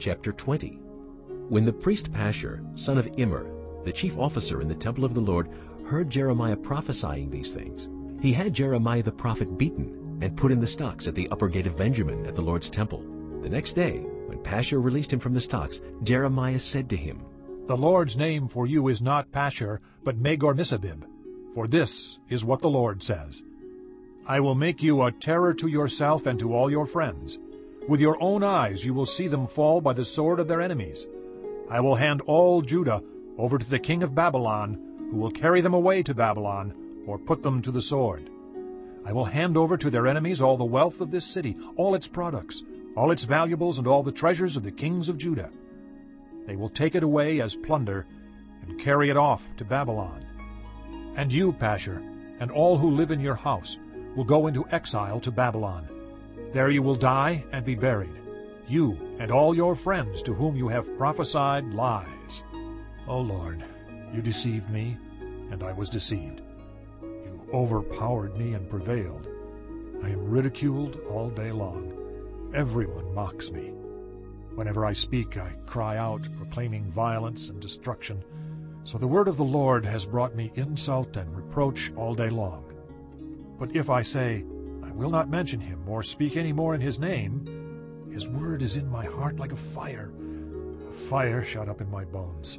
Chapter 20 When the priest Pashur, son of Immer, the chief officer in the temple of the Lord, heard Jeremiah prophesying these things, he had Jeremiah the prophet beaten and put in the stocks at the upper gate of Benjamin at the Lord's temple. The next day, when Pashur released him from the stocks, Jeremiah said to him, The Lord's name for you is not Pashur, but Magor-Missabib. For this is what the Lord says. I will make you a terror to yourself and to all your friends. With your own eyes you will see them fall by the sword of their enemies. I will hand all Judah over to the king of Babylon, who will carry them away to Babylon, or put them to the sword. I will hand over to their enemies all the wealth of this city, all its products, all its valuables, and all the treasures of the kings of Judah. They will take it away as plunder and carry it off to Babylon. And you, Pashur, and all who live in your house, will go into exile to Babylon. There you will die and be buried, you and all your friends to whom you have prophesied lies. O Lord, you deceived me, and I was deceived. You overpowered me and prevailed. I am ridiculed all day long. Everyone mocks me. Whenever I speak, I cry out, proclaiming violence and destruction. So the word of the Lord has brought me insult and reproach all day long. But if I say, will not mention him or speak any more in his name, his word is in my heart like a fire, a fire shut up in my bones.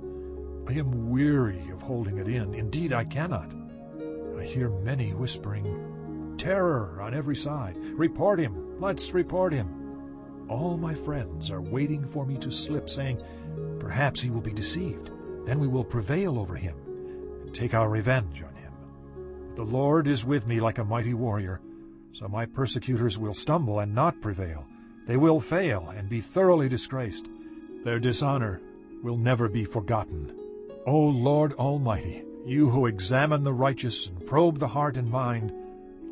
I am weary of holding it in. Indeed, I cannot. I hear many whispering, Terror on every side. Report him. Let's report him. All my friends are waiting for me to slip, saying, Perhaps he will be deceived. Then we will prevail over him and take our revenge on him. But the Lord is with me like a mighty warrior, so my persecutors will stumble and not prevail. They will fail and be thoroughly disgraced. Their dishonor will never be forgotten. O Lord Almighty, you who examine the righteous and probe the heart and mind,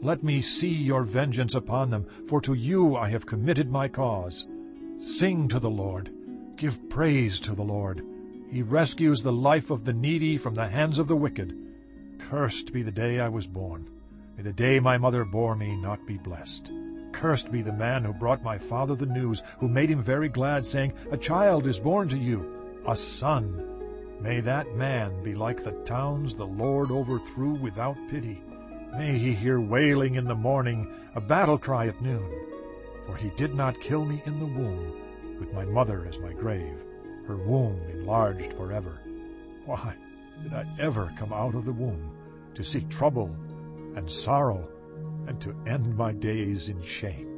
let me see your vengeance upon them, for to you I have committed my cause. Sing to the Lord. Give praise to the Lord. He rescues the life of the needy from the hands of the wicked. Cursed be the day I was born. May the day my mother bore me not be blessed. Cursed be the man who brought my father the news, who made him very glad, saying, A child is born to you, a son. May that man be like the towns the Lord overthrew without pity. May he hear wailing in the morning, a battle cry at noon. For he did not kill me in the womb, with my mother as my grave, her womb enlarged forever. Why did I ever come out of the womb to seek trouble and sorrow, and to end my days in shame?